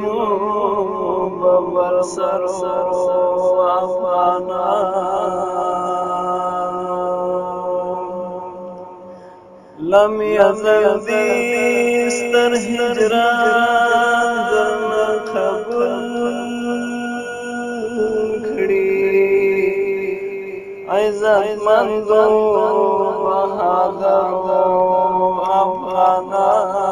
ببر سر افغانان لم یزل دی ستر هجران درنا قبول کړي عزت مندو بهادر افغانان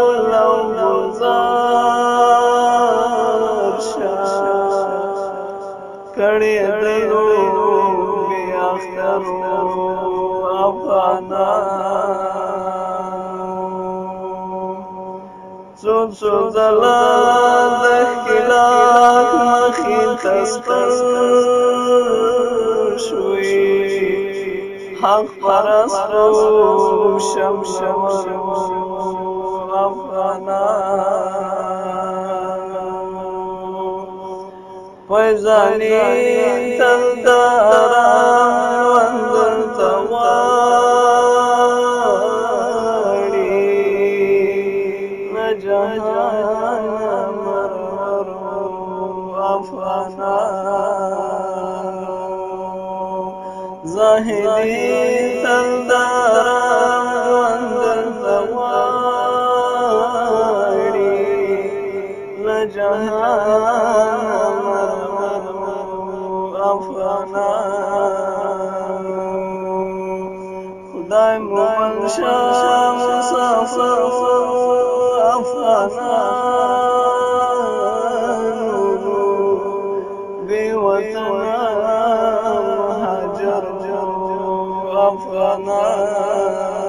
کړي دلو بیا اخترو افغانانو څوک څو ځلا د خلاف مخې تستر شوي حق پرستو شم شم شم ويزاني تلدارا وانظر تواري نجحان مرر أفانا زاهدي تلدارا وانظر تواري نجحان خدای مو منشا مسافر افغانانو بی وطنان مهاجر افغانانو